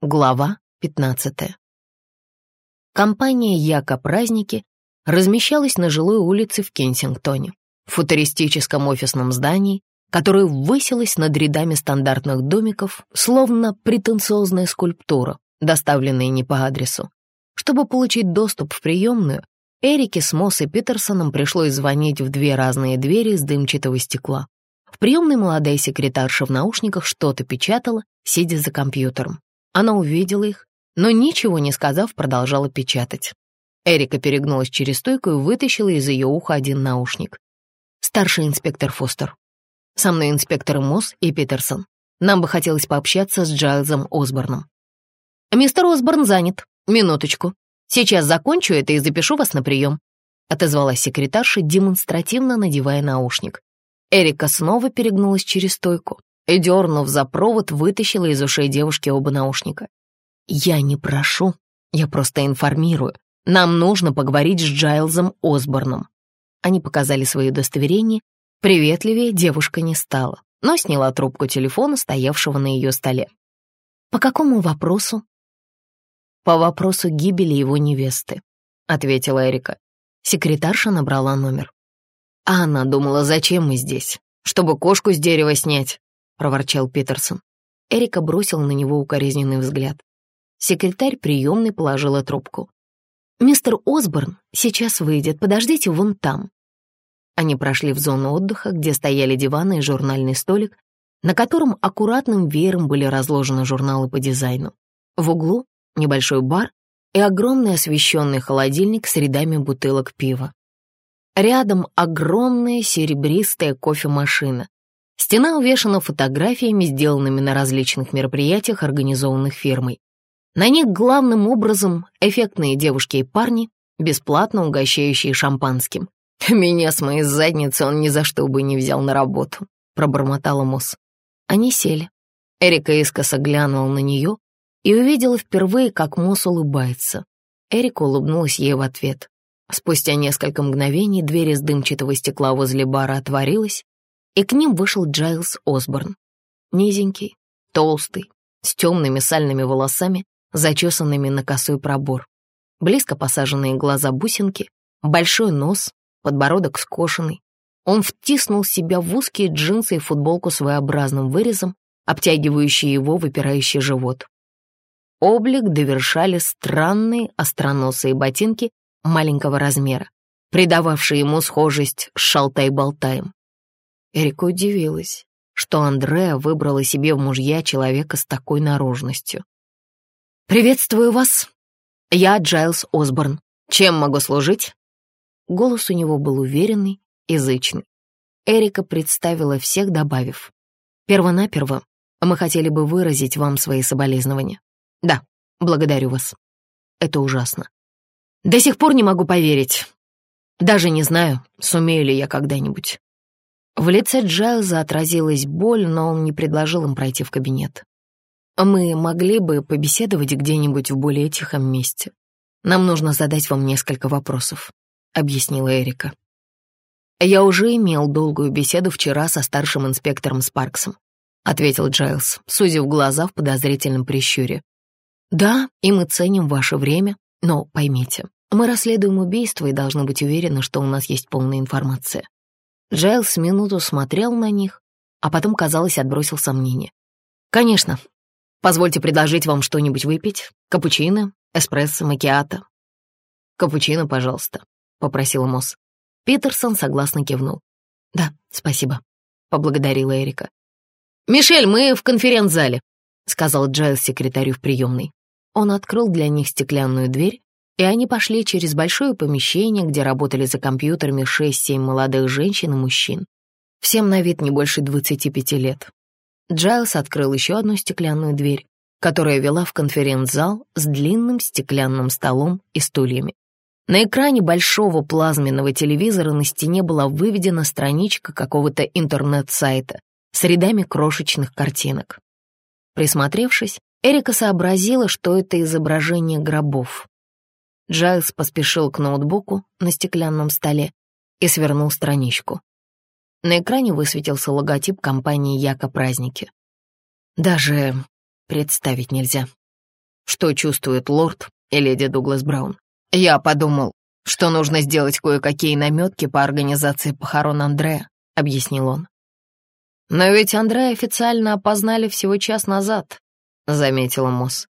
Глава 15. Компания «Яко праздники» размещалась на жилой улице в Кенсингтоне, в футуристическом офисном здании, которое высилось над рядами стандартных домиков, словно претенциозная скульптура, доставленная не по адресу. Чтобы получить доступ в приемную, Эрике с Мосс и Питерсоном пришлось звонить в две разные двери из дымчатого стекла. В приемной молодая секретарша в наушниках что-то печатала, сидя за компьютером. Она увидела их, но ничего не сказав, продолжала печатать. Эрика перегнулась через стойку и вытащила из ее уха один наушник. «Старший инспектор Фостер. Со мной инспекторы Мосс и Питерсон. Нам бы хотелось пообщаться с Джайлзом Осборном». «Мистер Осборн занят. Минуточку. Сейчас закончу это и запишу вас на прием», отозвалась секретарша, демонстративно надевая наушник. Эрика снова перегнулась через стойку и, дернув за провод, вытащила из ушей девушки оба наушника. «Я не прошу, я просто информирую. Нам нужно поговорить с Джайлзом Осборном». Они показали свои удостоверения. Приветливее девушка не стала, но сняла трубку телефона, стоявшего на ее столе. «По какому вопросу?» «По вопросу гибели его невесты», — ответила Эрика. Секретарша набрала номер. А она думала, зачем мы здесь? Чтобы кошку с дерева снять проворчал Питерсон. Эрика бросил на него укоризненный взгляд. Секретарь приемной положила трубку. «Мистер Осборн сейчас выйдет, подождите вон там». Они прошли в зону отдыха, где стояли диваны и журнальный столик, на котором аккуратным веером были разложены журналы по дизайну. В углу небольшой бар и огромный освещенный холодильник с рядами бутылок пива. Рядом огромная серебристая кофемашина, Стена увешана фотографиями, сделанными на различных мероприятиях, организованных фирмой. На них главным образом эффектные девушки и парни, бесплатно угощающие шампанским. «Меня с моей задницы он ни за что бы не взял на работу», — пробормотала Мосс. Они сели. Эрика искоса глянула на нее и увидела впервые, как Мосс улыбается. Эрика улыбнулась ей в ответ. Спустя несколько мгновений дверь из дымчатого стекла возле бара отворилась, и к ним вышел Джайлз Осборн. Низенький, толстый, с темными сальными волосами, зачесанными на косой пробор. Близко посаженные глаза бусинки, большой нос, подбородок скошенный. Он втиснул себя в узкие джинсы и футболку своеобразным вырезом, обтягивающий его выпирающий живот. Облик довершали странные остроносые ботинки маленького размера, придававшие ему схожесть с шалтай-болтаем. Эрика удивилась, что Андреа выбрала себе в мужья человека с такой наружностью. «Приветствую вас. Я Джайлз Осборн. Чем могу служить?» Голос у него был уверенный, язычный. Эрика представила всех, добавив. «Первонаперво мы хотели бы выразить вам свои соболезнования. Да, благодарю вас. Это ужасно. До сих пор не могу поверить. Даже не знаю, сумею ли я когда-нибудь. В лице Джайлза отразилась боль, но он не предложил им пройти в кабинет. «Мы могли бы побеседовать где-нибудь в более тихом месте. Нам нужно задать вам несколько вопросов», — объяснила Эрика. «Я уже имел долгую беседу вчера со старшим инспектором Спарксом», — ответил Джайлз, сузив глаза в подозрительном прищуре. «Да, и мы ценим ваше время, но поймите, мы расследуем убийство и должны быть уверены, что у нас есть полная информация. Джайлс минуту смотрел на них, а потом, казалось, отбросил сомнения. «Конечно. Позвольте предложить вам что-нибудь выпить. Капучино, эспрессо, макиато». «Капучино, пожалуйста», — попросила Мосс. Питерсон согласно кивнул. «Да, спасибо», — поблагодарила Эрика. «Мишель, мы в конференц-зале», — сказал Джайлс секретарю в приемной. Он открыл для них стеклянную дверь, и они пошли через большое помещение, где работали за компьютерами шесть-семь молодых женщин и мужчин. Всем на вид не больше 25 лет. Джайлс открыл еще одну стеклянную дверь, которая вела в конференц-зал с длинным стеклянным столом и стульями. На экране большого плазменного телевизора на стене была выведена страничка какого-то интернет-сайта с рядами крошечных картинок. Присмотревшись, Эрика сообразила, что это изображение гробов. Джайлз поспешил к ноутбуку на стеклянном столе и свернул страничку. На экране высветился логотип компании «Яко праздники». Даже представить нельзя. что чувствует лорд и леди Дуглас Браун. Я подумал, что нужно сделать кое-какие наметки по организации похорон Андрея, объяснил он. Но ведь Андрея официально опознали всего час назад, заметила Мосс.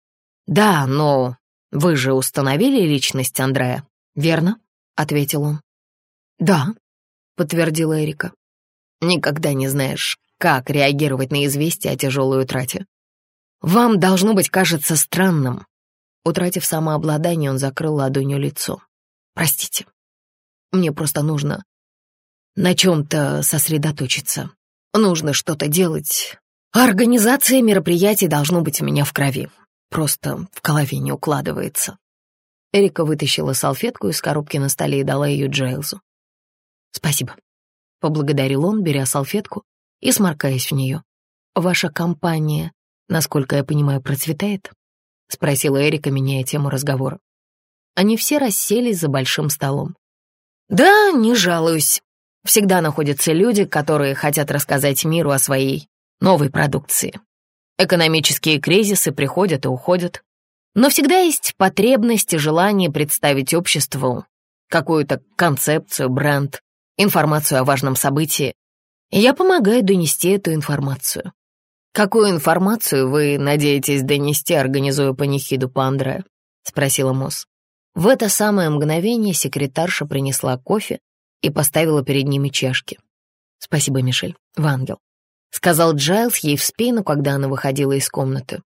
Да, но вы же установили личность Андрея, верно? ответил он. Да, подтвердила Эрика. Никогда не знаешь, как реагировать на известие о тяжелой утрате. Вам, должно быть, кажется странным. Утратив самообладание, он закрыл ладонью лицо. Простите. Мне просто нужно на чем-то сосредоточиться. Нужно что-то делать. Организация мероприятий должно быть у меня в крови. Просто в голове не укладывается. Эрика вытащила салфетку из коробки на столе и дала ее Джейлзу. «Спасибо», — поблагодарил он, беря салфетку и сморкаясь в нее. «Ваша компания насколько я понимаю, процветает?» — спросила Эрика, меняя тему разговора. Они все расселись за большим столом. «Да, не жалуюсь. Всегда находятся люди, которые хотят рассказать миру о своей новой продукции. Экономические кризисы приходят и уходят. Но всегда есть потребность и желание представить обществу какую-то концепцию, бренд, информацию о важном событии. Я помогаю донести эту информацию. «Какую информацию вы надеетесь донести, организуя панихиду по Андре?» — спросила Мосс. В это самое мгновение секретарша принесла кофе и поставила перед ними чашки. «Спасибо, Мишель, в ангел», — сказал Джайлз ей в спину, когда она выходила из комнаты.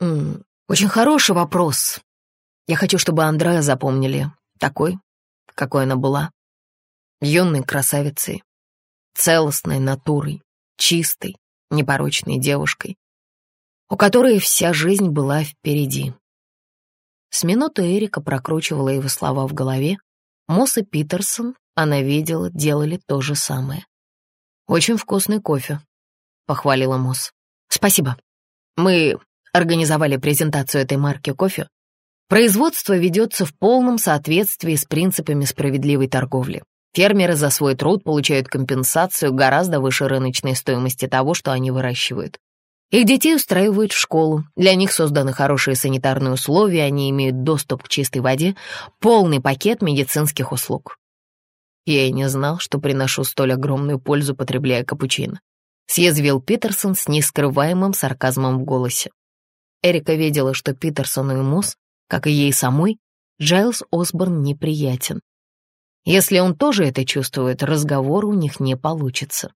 «М -м, «Очень хороший вопрос. Я хочу, чтобы Андрея запомнили такой, какой она была. Юной красавицей, целостной натурой, чистой, непорочной девушкой, у которой вся жизнь была впереди. С минуты Эрика прокручивала его слова в голове. Мосс и Питерсон, она видела, делали то же самое. «Очень вкусный кофе», — похвалила Мосс. «Спасибо. Мы организовали презентацию этой марки кофе. Производство ведется в полном соответствии с принципами справедливой торговли. Фермеры за свой труд получают компенсацию гораздо выше рыночной стоимости того, что они выращивают. Их детей устраивают в школу, для них созданы хорошие санитарные условия, они имеют доступ к чистой воде, полный пакет медицинских услуг. Я и не знал, что приношу столь огромную пользу, потребляя капучино. Съязвил Питерсон с нескрываемым сарказмом в голосе. Эрика видела, что Питерсону и Мосс, как и ей самой, Джайлз Осборн неприятен. Если он тоже это чувствует, разговор у них не получится.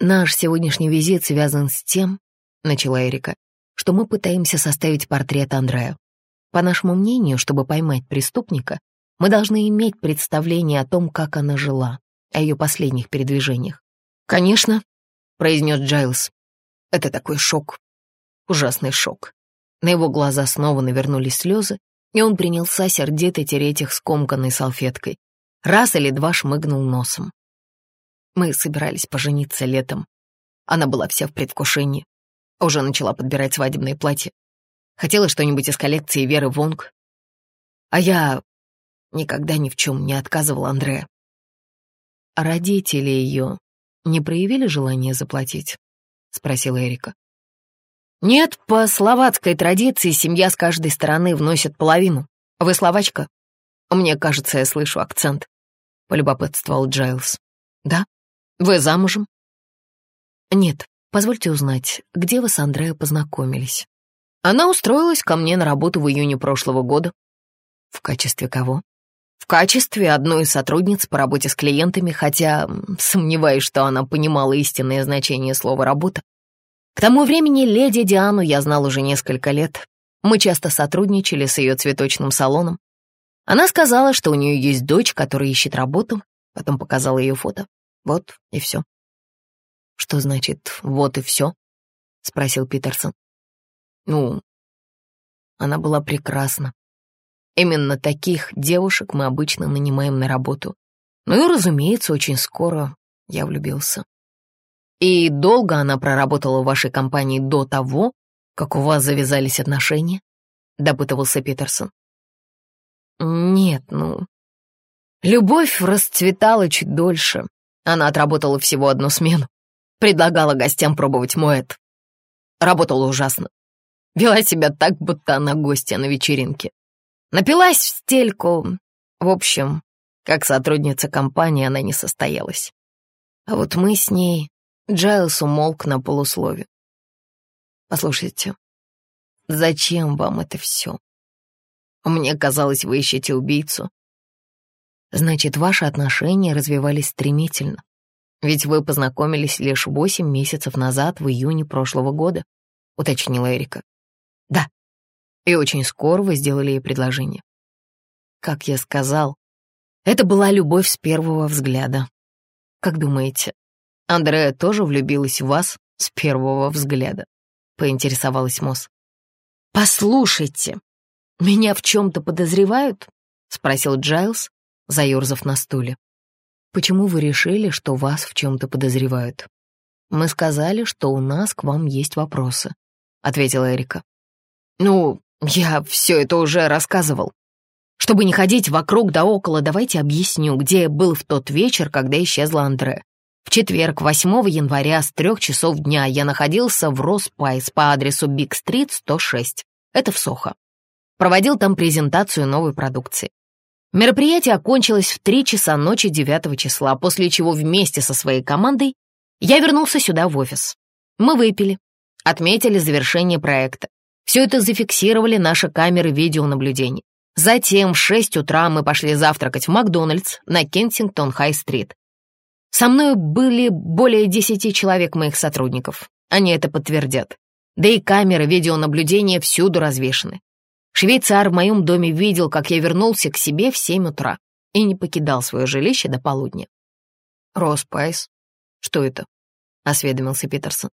«Наш сегодняшний визит связан с тем, — начала Эрика, — что мы пытаемся составить портрет Андрея. По нашему мнению, чтобы поймать преступника, мы должны иметь представление о том, как она жила, о ее последних передвижениях. «Конечно», — произнес Джайлз. «Это такой шок, ужасный шок». На его глаза снова навернулись слезы, и он принялся сердито тереть их скомканной салфеткой раз или два шмыгнул носом. Мы собирались пожениться летом. Она была вся в предвкушении. Уже начала подбирать свадебное платье. Хотела что-нибудь из коллекции Веры Вонг. А я никогда ни в чем не отказывал Андре. Родители ее не проявили желания заплатить? Спросила Эрика. Нет, по словацкой традиции семья с каждой стороны вносит половину. Вы словачка? Мне кажется, я слышу акцент. — полюбопытствовал Джайлз. «Да? Вы замужем?» «Нет. Позвольте узнать, где вы с Андреа познакомились?» «Она устроилась ко мне на работу в июне прошлого года». «В качестве кого?» «В качестве одной из сотрудниц по работе с клиентами, хотя сомневаюсь, что она понимала истинное значение слова «работа». К тому времени леди Диану я знал уже несколько лет. Мы часто сотрудничали с ее цветочным салоном, она сказала, что у нее есть дочь, которая ищет работу, потом показала ее фото. Вот и все. «Что значит «вот и все»?» — спросил Питерсон. «Ну, она была прекрасна. Именно таких девушек мы обычно нанимаем на работу. Ну и, разумеется, очень скоро я влюбился. И долго она проработала в вашей компании до того, как у вас завязались отношения?» — допытывался Питерсон. Нет, ну... Любовь расцветала чуть дольше. Она отработала всего одну смену. Предлагала гостям пробовать моэт. Работала ужасно. Вела себя так, будто она гостья на вечеринке. Напилась в стельку. В общем, как сотрудница компании она не состоялась. А вот мы с ней... Джайлс умолк на полуслове. «Послушайте, зачем вам это все? Мне казалось, вы ищете убийцу. Значит, ваши отношения развивались стремительно. Ведь вы познакомились лишь восемь месяцев назад, в июне прошлого года», — уточнила Эрика. «Да. И очень скоро вы сделали ей предложение. Как я сказал, это была любовь с первого взгляда. Как думаете, Андрея тоже влюбилась в вас с первого взгляда?» — поинтересовалась Мосс. «Послушайте, меня в чем-то подозревают?» — спросил Джайлз, заерзав на стуле. «Почему вы решили, что вас в чем-то подозревают?» «Мы сказали, что у нас к вам есть вопросы», — ответила Эрика. «Ну, я все это уже рассказывал. Чтобы не ходить вокруг да около, давайте объясню, где я был в тот вечер, когда исчезла Андре. В четверг, 8 января, с трех часов дня я находился в Роспайс по адресу Биг-стрит, 106. Это в Сохо. Проводил там презентацию новой продукции. Мероприятие окончилось в 3 часа ночи 9 числа, после чего вместе со своей командой я вернулся сюда в офис. Мы выпили, отметили завершение проекта. Все это зафиксировали наши камеры видеонаблюдения. Затем в 6 утра мы пошли завтракать в Макдональдс на Кенсингтон-Хай-стрит. Со мной были более 10 человек моих сотрудников. Они это подтвердят. Да и камеры видеонаблюдения всюду развешаны. Швейцар в моем доме видел, как я вернулся к себе в 7 утра и не покидал свое жилище до полудня. «Роспайс? Что это?» — осведомился Питерсон.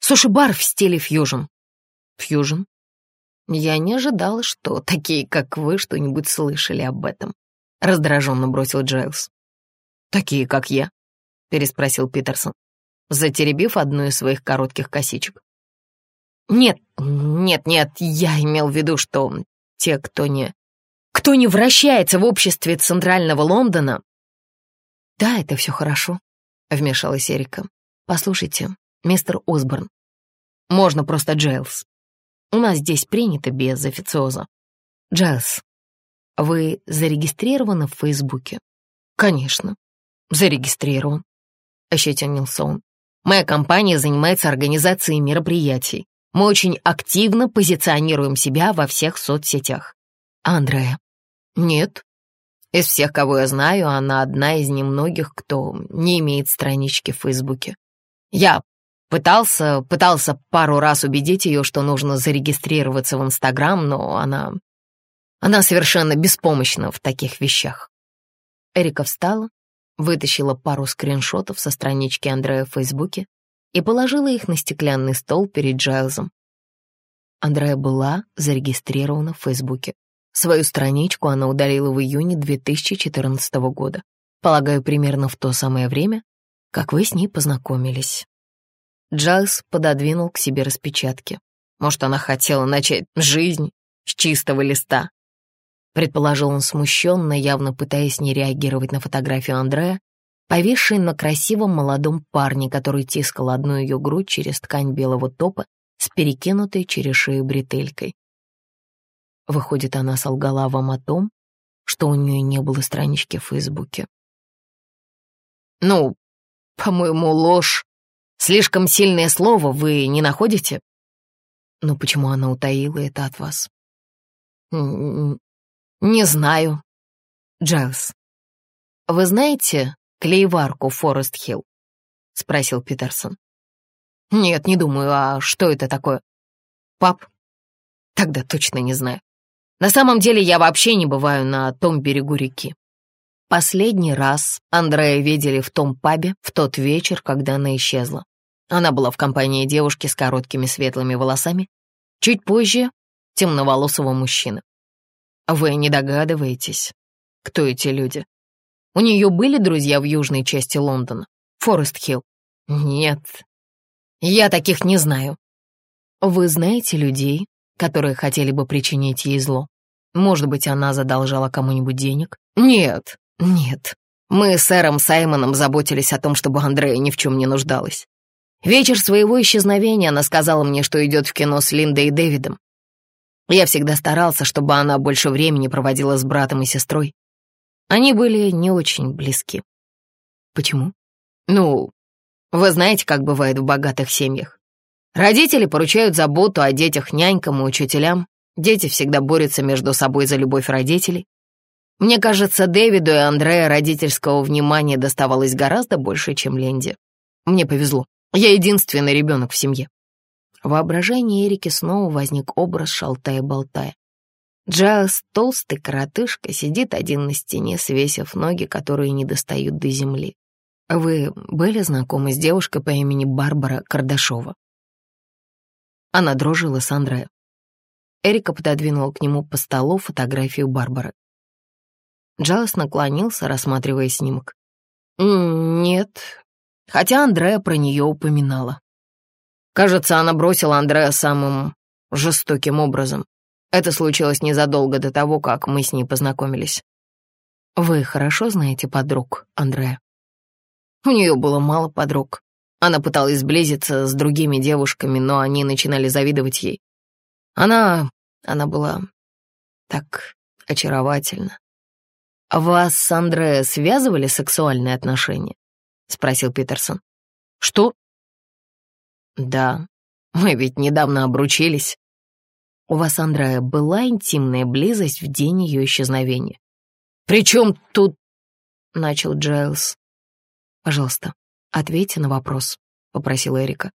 «Суши-бар в стиле фьюжн». «Фьюжн?» Я не ожидала, что такие, как вы, что-нибудь слышали об этом. Раздраженно бросил Джайлз. «Такие, как я?» — переспросил Питерсон, затеребив одну из своих коротких косичек. «Нет, нет, нет, я имел в виду, что те, кто не... кто не вращается в обществе Центрального Лондона...» «Да, это все хорошо», — вмешалась Эрика. «Послушайте, мистер Осборн, можно просто Джайлз. У нас здесь принято без официоза. Джайлз, вы зарегистрированы в Фейсбуке? Конечно, зарегистрирован, ощетинился он. Моя компания занимается организацией мероприятий. Мы очень активно позиционируем себя во всех соцсетях. Андрея? Нет. Из всех, кого я знаю, она одна из немногих, кто не имеет странички в Фейсбуке. Я Пытался, пытался пару раз убедить ее, что нужно зарегистрироваться в Инстаграм, но она... Она совершенно беспомощна в таких вещах. Эрика встала, вытащила пару скриншотов со странички Андрея в Фейсбуке и положила их на стеклянный стол перед Джайлзом. Андрея была зарегистрирована в Фейсбуке. Свою страничку она удалила в июне 2014 года. Полагаю, примерно в то самое время, как вы с ней познакомились. Джайлз пододвинул к себе распечатки. Может, она хотела начать жизнь с чистого листа. Предположил он смущенно, явно пытаясь не реагировать на фотографию Андрея, повисшей на красивом молодом парне, который тискал одну ее грудь через ткань белого топа с перекинутой через шею бретелькой. Выходит, она солгала вам о том, что у нее не было странички в Фейсбуке. «Ну, по-моему, ложь Слишком сильное слово вы не находите? Но почему она утаила это от вас? Не знаю. Джайлз, вы знаете клейварку Форест-Хилл? Спросил Питерсон. Нет, не думаю. А что это такое? Пап? Тогда точно не знаю. На самом деле я вообще не бываю на том берегу реки. Последний раз Андрея видели в том пабе в тот вечер, когда она исчезла. Она была в компании девушки с короткими светлыми волосами, чуть позже — темноволосого мужчины. Вы не догадываетесь, кто эти люди? У нее были друзья в южной части Лондона? Форест-Хилл? Нет, я таких не знаю. Вы знаете людей, которые хотели бы причинить ей зло? Может быть, она задолжала кому-нибудь денег? Нет, нет. Мы с сэром Саймоном заботились о том, чтобы Андрея ни в чем не нуждалась. Вечер своего исчезновения она сказала мне, что идет в кино с Линдой и Дэвидом. Я всегда старался, чтобы она больше времени проводила с братом и сестрой. Они были не очень близки. Почему? Ну, вы знаете, как бывает в богатых семьях. Родители поручают заботу о детях нянькам и учителям. Дети всегда борются между собой за любовь родителей. Мне кажется, Дэвиду и Андрея родительского внимания доставалось гораздо больше, чем Ленде. Мне повезло. Я единственный ребенок в семье. В воображении Эрики снова возник образ шалтая-болтая. Джайлз, толстый коротышка, сидит один на стене, свесив ноги, которые не достают до земли. Вы были знакомы с девушкой по имени Барбара Кардашова? Она дружила с Андре. Эрика пододвинула к нему по столу фотографию Барбары. Джайлз наклонился, рассматривая снимок. «Нет, хотя Андрея про нее упоминала. Кажется, она бросила Андрея самым жестоким образом. Это случилось незадолго до того, как мы с ней познакомились. Вы хорошо знаете подруг, Андрея? У нее было мало подруг. Она пыталась сблизиться с другими девушками, но они начинали завидовать ей. Она... она была так очаровательна. «Вас с Андреа связывали сексуальные отношения?» — спросил Питерсон. «Что?» «Да, мы ведь недавно обручились». «У вас, Андреа, была интимная близость в день ее исчезновения?» «При чем тут...» — начал Джайлз. «Пожалуйста, ответьте на вопрос», — попросила Эрика.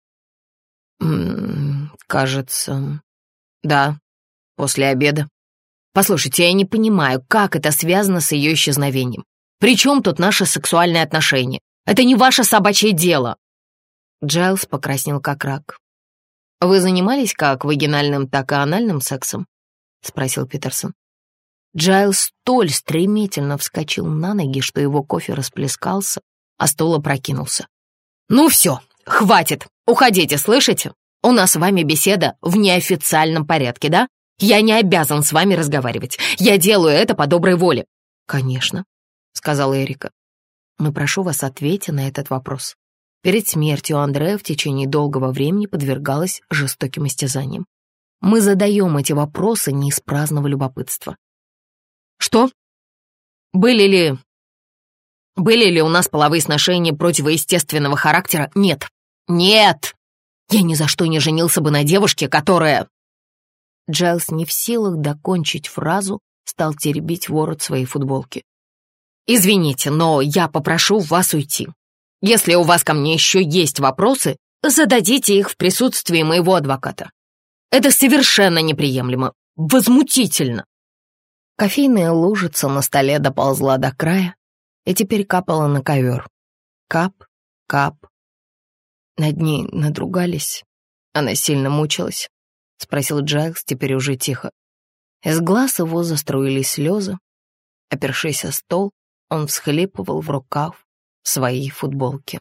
«М -м, «Кажется, да, после обеда». «Послушайте, я не понимаю, как это связано с ее исчезновением. При чем тут наши сексуальные отношения? Это не ваше собачье дело!» Джайлз покраснел как рак. «Вы занимались как вагинальным, так и анальным сексом?» — спросил Питерсон. Джайлз столь стремительно вскочил на ноги, что его кофе расплескался, а стол опрокинулся. «Ну все, хватит! Уходите, слышите? У нас с вами беседа в неофициальном порядке, да? Я не обязан с вами разговаривать. Я делаю это по доброй воле». «Конечно», — сказала Эрика. Но прошу вас, ответьте на этот вопрос. Перед смертью Андрея в течение долгого времени подвергалась жестоким истязаниям. Мы задаем эти вопросы не из праздного любопытства. Что? Были ли... Были ли у нас половые сношения противоестественного характера? Нет. Нет! Я ни за что не женился бы на девушке, которая... Джайлс не в силах докончить фразу, стал теребить ворот своей футболки. «Извините, но я попрошу вас уйти. Если у вас ко мне еще есть вопросы, зададите их в присутствии моего адвоката. Это совершенно неприемлемо, возмутительно». Кофейная лужица на столе доползла до края и теперь капала на ковер. Кап, кап. Над ней надругались. Она сильно мучилась, — спросил Джайлз теперь уже тихо. Из глаз его заструились слезы. Опершись о стол, он всхлипывал в рукав своей футболки.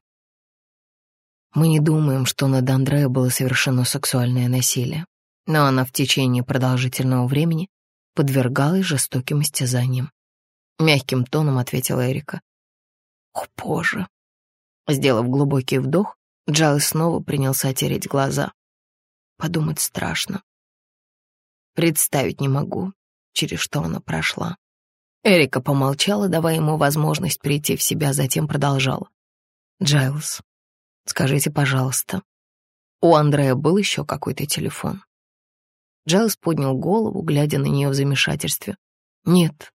Мы не думаем, что над Андреа было совершено сексуальное насилие, но она в течение продолжительного времени подвергалась жестоким истязаниям. Мягким тоном ответила Эрика. «О, боже!» Сделав глубокий вдох, Джал снова принялся тереть глаза. Подумать страшно. Представить не могу, через что она прошла. Эрика помолчала, давая ему возможность прийти в себя, затем продолжала. «Джайлз, скажите, пожалуйста, у Андрея был еще какой-то телефон?» Джайлз поднял голову, глядя на нее в замешательстве. «Нет,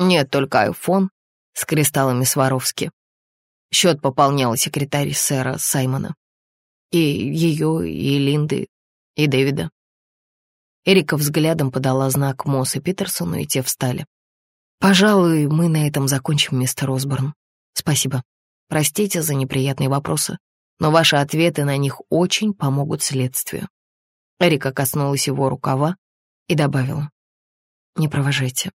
нет, только айфон с кристаллами Сваровски. Счет пополнял секретарь сэра Саймона. И ее, и Линды, и Дэвида». Эрика взглядом подала знак Мосс и Питерсону, и те встали. Пожалуй, мы на этом закончим, мистер Осборн. Спасибо. Простите за неприятные вопросы, но ваши ответы на них очень помогут следствию. Эрика коснулась его рукава и добавила. Не провожайте.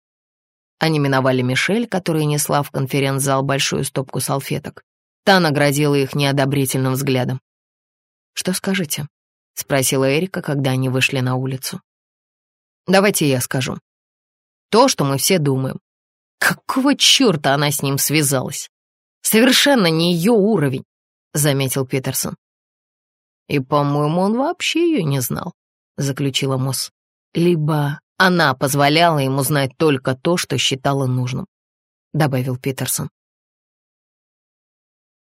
Они миновали Мишель, которая несла в конференц-зал большую стопку салфеток. Та наградила их неодобрительным взглядом. «Что скажете?» — спросила Эрика, когда они вышли на улицу. «Давайте я скажу. То, что мы все думаем. Какого черта она с ним связалась? Совершенно не ее уровень, заметил Питерсон. И, по-моему, он вообще ее не знал, заключила Мосс. Либо она позволяла ему знать только то, что считала нужным, добавил Питерсон.